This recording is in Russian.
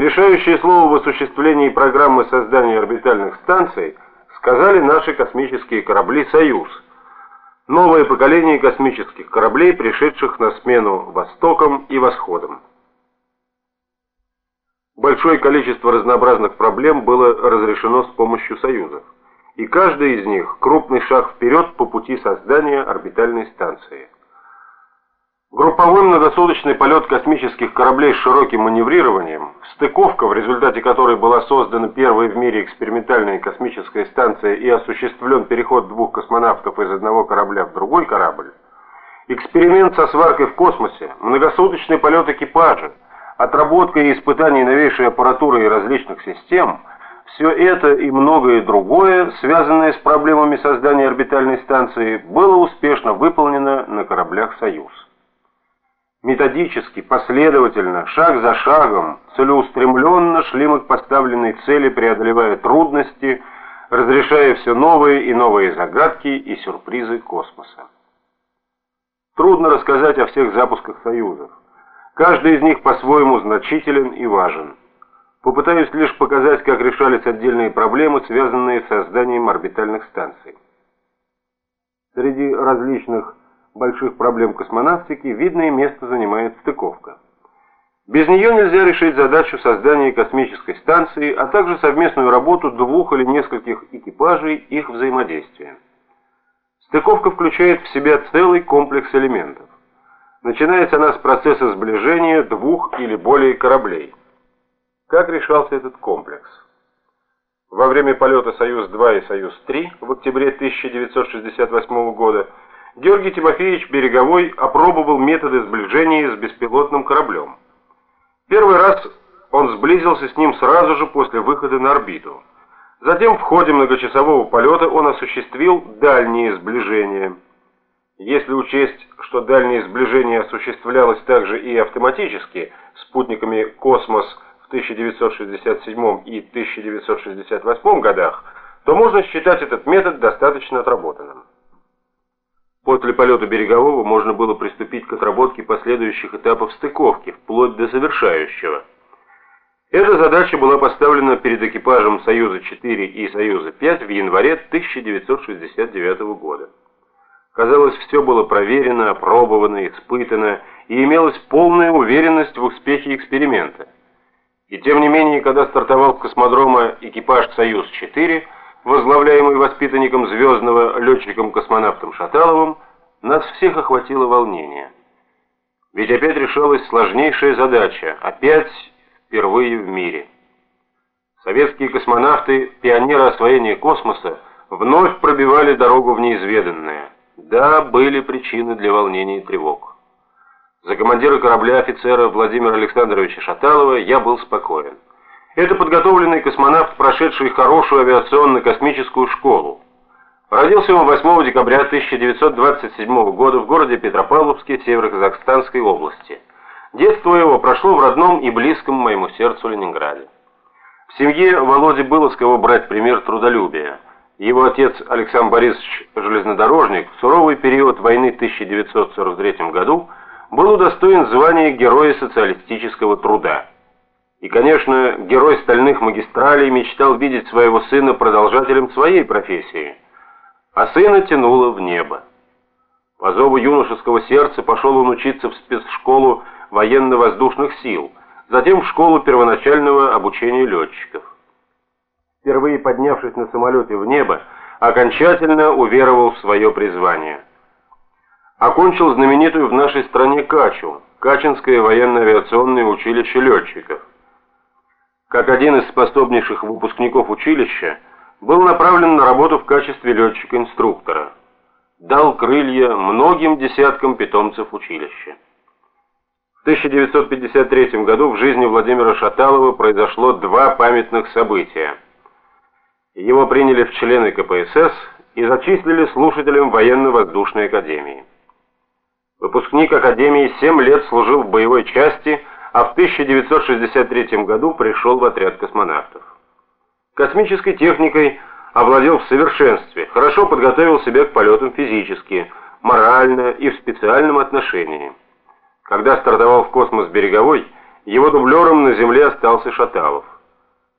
Решающее слово в осуществлении программы создания орбитальных станций сказали наши космические корабли «Союз», новое поколение космических кораблей, пришедших на смену «Востоком» и «Восходом». Большое количество разнообразных проблем было разрешено с помощью союзов, и каждый из них – крупный шаг вперед по пути создания орбитальной станции. Групповой многосуточный полет космических кораблей с широким маневрированием, стыковка, в результате которой была создана первая в мире экспериментальная космическая станция и осуществлен переход двух космонавтов из одного корабля в другой корабль, эксперимент со сваркой в космосе, многосуточный полет экипажа, отработка и испытание новейшей аппаратуры и различных систем – все это и многое другое, связанное с проблемами создания орбитальной станции, было успешно выполнено на кораблях «Союз». Методически, последовательно, шаг за шагом, целеустремленно шли мы к поставленной цели, преодолевая трудности, разрешая все новые и новые загадки и сюрпризы космоса. Трудно рассказать о всех запусках союзов. Каждый из них по-своему значителен и важен. Попытаюсь лишь показать, как решались отдельные проблемы, связанные с созданием орбитальных станций. Среди различных больших проблем космонавтики видное место занимает стыковка. Без нее нельзя решить задачу создания космической станции, а также совместную работу двух или нескольких экипажей их взаимодействия. Стыковка включает в себя целый комплекс элементов. Начинается она с процесса сближения двух или более кораблей. Как решался этот комплекс? Во время полета «Союз-2» и «Союз-3» в октябре 1968 года Георгий Тимофеевич Береговой опробовал методы сближения с беспилотным кораблем. Первый раз он сблизился с ним сразу же после выхода на орбиту. Затем в ходе многочасового полета он осуществил дальние сближения. Если учесть, что дальнее сближение осуществлялось также и автоматически спутниками «Космос» в 1967 и 1968 годах, то можно считать этот метод достаточно отработанным. После полета берегового можно было приступить к отработке последующих этапов стыковки, вплоть до завершающего. Эта задача была поставлена перед экипажем «Союза-4» и «Союза-5» в январе 1969 года. Казалось, все было проверено, опробовано, испытано, и имелась полная уверенность в успехе эксперимента. И тем не менее, когда стартовал с космодрома экипаж «Союз-4», возглавляемый воспитанником Звездного летчиком-космонавтом Шаталовым, нас всех охватило волнение. Ведь опять решалась сложнейшая задача, опять впервые в мире. Советские космонавты, пионеры освоения космоса, вновь пробивали дорогу в неизведанное. Да, были причины для волнений и тревог. За командира корабля офицера Владимира Александровича Шаталова я был спокоен. Это подготовленный космонавт, прошедший хорошую авиационно-космическую школу. Родился он 8 декабря 1927 года в городе Петропавловске Северо-Казахстанской области. Детство его прошло в родном и близком моему сердцу Ленинграде. В семье Володи было с кого брать пример трудолюбия. Его отец Александр Борисович Железнодорожник в суровый период войны в 1943 году был удостоен звания Героя социалистического труда. И, конечно, герой стальных магистралей мечтал видеть своего сына продолжателем своей профессии. А сына тянуло в небо. По зову юношеского сердца пошел он учиться в спецшколу военно-воздушных сил, затем в школу первоначального обучения летчиков. Впервые поднявшись на самолете в небо, окончательно уверовал в свое призвание. Окончил знаменитую в нашей стране Качу, Качинское военно-авиационное училище летчиков как один из способнейших выпускников училища, был направлен на работу в качестве летчика-инструктора. Дал крылья многим десяткам питомцев училища. В 1953 году в жизни Владимира Шаталова произошло два памятных события. Его приняли в члены КПСС и зачислили слушателем военно-воздушной академии. Выпускник академии 7 лет служил в боевой части а в 1963 году пришел в отряд космонавтов. Космической техникой овладел в совершенстве, хорошо подготовил себя к полетам физически, морально и в специальном отношении. Когда стартовал в космос береговой, Его дублером на земле остался Шаталов.